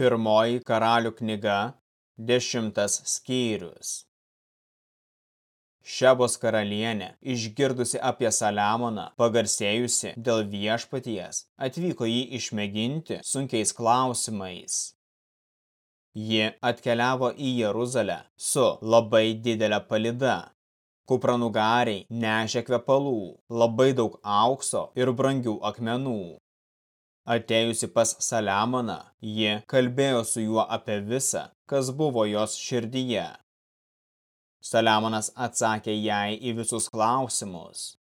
Pirmoji karalių knyga, dešimtas skyrius. Šebos karalienė, išgirdusi apie Saliamoną, pagarsėjusi dėl viešpaties, atvyko jį išmėginti sunkiais klausimais. Ji atkeliavo į Jeruzalę su labai didelė palida. Kupranugariai nešė kvepalų, labai daug aukso ir brangių akmenų. Atėjusi pas Saliamoną, ji kalbėjo su juo apie visą, kas buvo jos širdyje. Saliamonas atsakė jai į visus klausimus.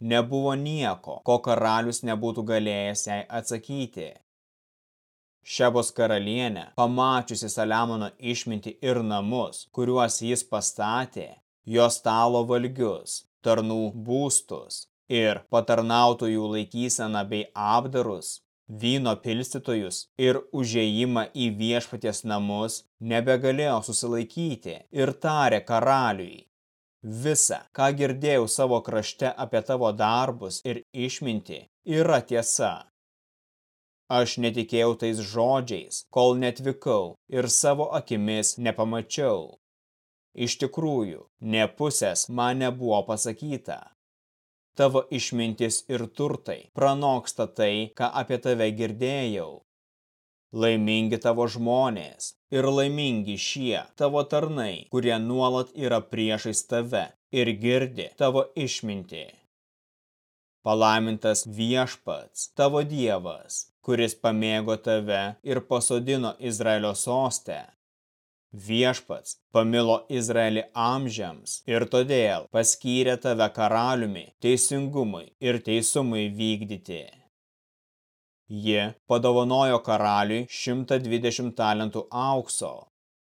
Nebuvo nieko, ko karalius nebūtų galėjęs jai atsakyti. Šebos karalienė, pamačiusi Saliamono išminti ir namus, kuriuos jis pastatė, jo stalo valgius, tarnų būstus, ir patarnautojų laikyseną bei apdarus, vyno pilstytojus ir užėjimą į viešpaties namus, nebegalėjo susilaikyti ir tarė karaliui. Visa, ką girdėjau savo krašte apie tavo darbus ir išminti, yra tiesa. Aš netikėjau tais žodžiais, kol netvykau ir savo akimis nepamačiau. Iš tikrųjų, ne pusės man nebuvo pasakyta tavo išmintis ir turtai pranoksta tai, ką apie tave girdėjau. Laimingi tavo žmonės ir laimingi šie tavo tarnai, kurie nuolat yra priešais tave ir girdi tavo išmintį. Palaimintas viešpats, tavo dievas, kuris pamėgo tave ir pasodino Izraelio sostę, Viešpats pamilo Izraelį amžiams ir todėl paskyrė tave karaliumi teisingumui ir teisumui vykdyti. Ji padovanojo karaliui 120 talentų aukso,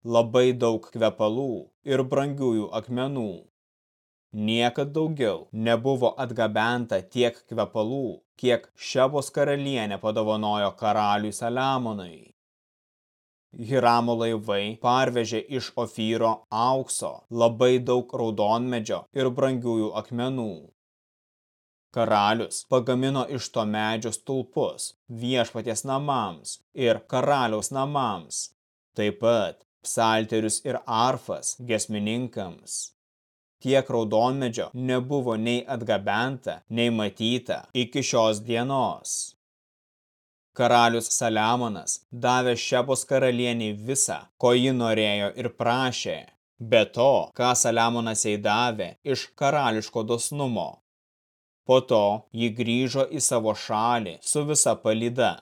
labai daug kvepalų ir brangiųjų akmenų. Niekad daugiau nebuvo atgabenta tiek kvepalų, kiek Šebos karalienė padovanojo karaliui Saliamonui. Hiramo laivai parvežė iš Ofyro aukso, labai daug raudonmedžio ir brangiųjų akmenų. Karalius pagamino iš to medžio stulpus viešpaties namams ir karaliaus namams, taip pat psalterius ir arfas gesmininkams. Tiek raudonmedžio nebuvo nei atgabenta, nei matyta iki šios dienos. Karalius Saliamonas davė Šebos karalieniai visą, ko ji norėjo ir prašė, be to, ką Saliamonas jai davė iš karališko dosnumo. Po to ji grįžo į savo šalį su visa palyda.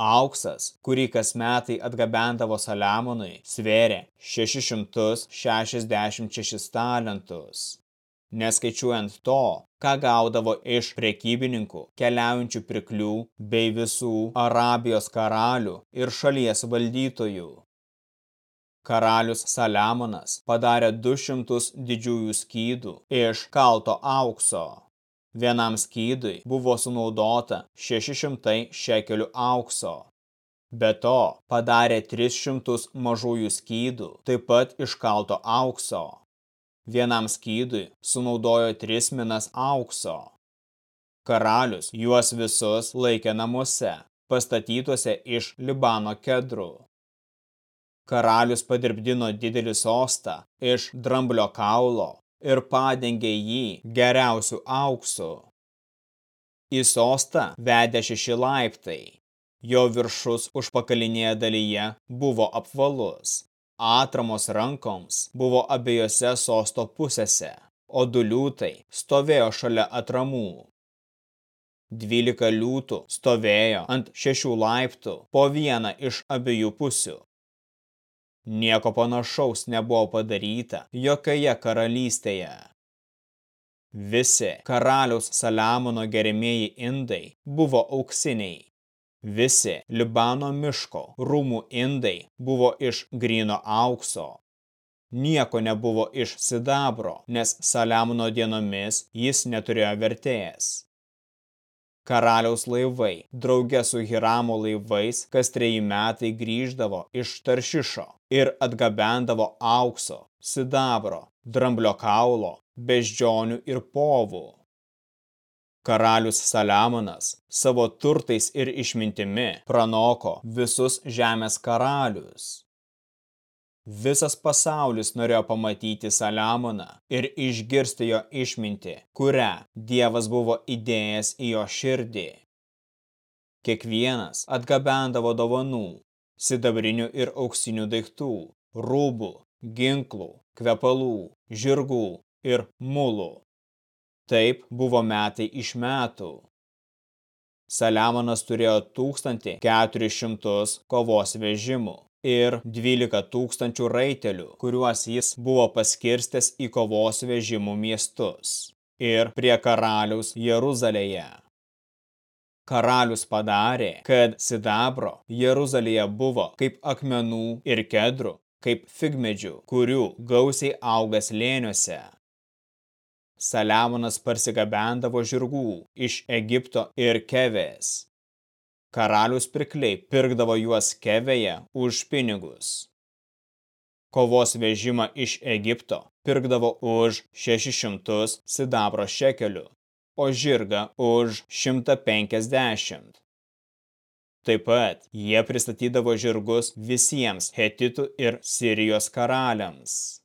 Auksas, kurį kas metai atgabendavo Saliamonui, svėrė 666 talentus neskaičiuojant to, ką gaudavo iš prekybininkų, keliaujančių priklių bei visų Arabijos karalių ir šalies valdytojų. Karalius Saliamonas padarė 200 didžiųjų skydų iš kalto aukso. Vienam skydui buvo sunaudota 600 šekelių aukso. Be to padarė 300 mažųjų skydų, taip pat iš kalto aukso. Vienam skydui sunaudojo tris minas aukso. Karalius juos visus laikė namuose, pastatytuose iš Libano kedrų. Karalius padirbdino didelį sostą iš dramblio kaulo ir padengė jį geriausių auksų. Į sostą vedė šeši laiptai. Jo viršus užpakalinėje dalyje buvo apvalus, Atramos rankoms buvo abiejose sosto pusėse, o du liūtai stovėjo šalia atramų. Dvylika liūtų stovėjo ant šešių laiptų po vieną iš abiejų pusių. Nieko panašaus nebuvo padaryta jokioje karalystėje. Visi karaliaus Saliamono gerimieji indai buvo auksiniai. Visi Libano miško rūmų indai buvo iš grino aukso. Nieko nebuvo iš sidabro, nes Saliamono dienomis jis neturėjo vertėjas. Karaliaus laivai, drauge su Hiramo laivais, kas treji metai grįždavo iš Taršišo ir atgabendavo aukso, sidabro, dramblio kaulo, beždžionių ir povų. Karalius Saliamonas savo turtais ir išmintimi pranoko visus žemės karalius. Visas pasaulis norėjo pamatyti Saliamoną ir išgirsti jo išmintį, kurią Dievas buvo įdėjęs į jo širdį. Kiekvienas atgabendavo dovanų, sidabrinių ir auksinių daiktų, rūbų, ginklų, kvepalų, žirgų ir mulų. Taip buvo metai iš metų. Saliamonas turėjo 1400 kovos vežimų ir 12 tūkstančių raitelių, kuriuos jis buvo paskirstęs į kovos vežimų miestus ir prie karaliaus Jeruzalėje. Karalius padarė, kad sidabro Jeruzalėje buvo kaip akmenų ir kedrų, kaip figmedžių, kurių gausiai auga slėniuose. Saliamonas parsigabendavo žirgų iš Egipto ir Kevės, Karalius pirkliai pirkdavo juos kevėje už pinigus. Kovos vežimą iš Egipto pirkdavo už 600 sidabro šekelių, o žirgą už 150. Taip pat jie pristatydavo žirgus visiems hetitų ir Sirijos karaliams.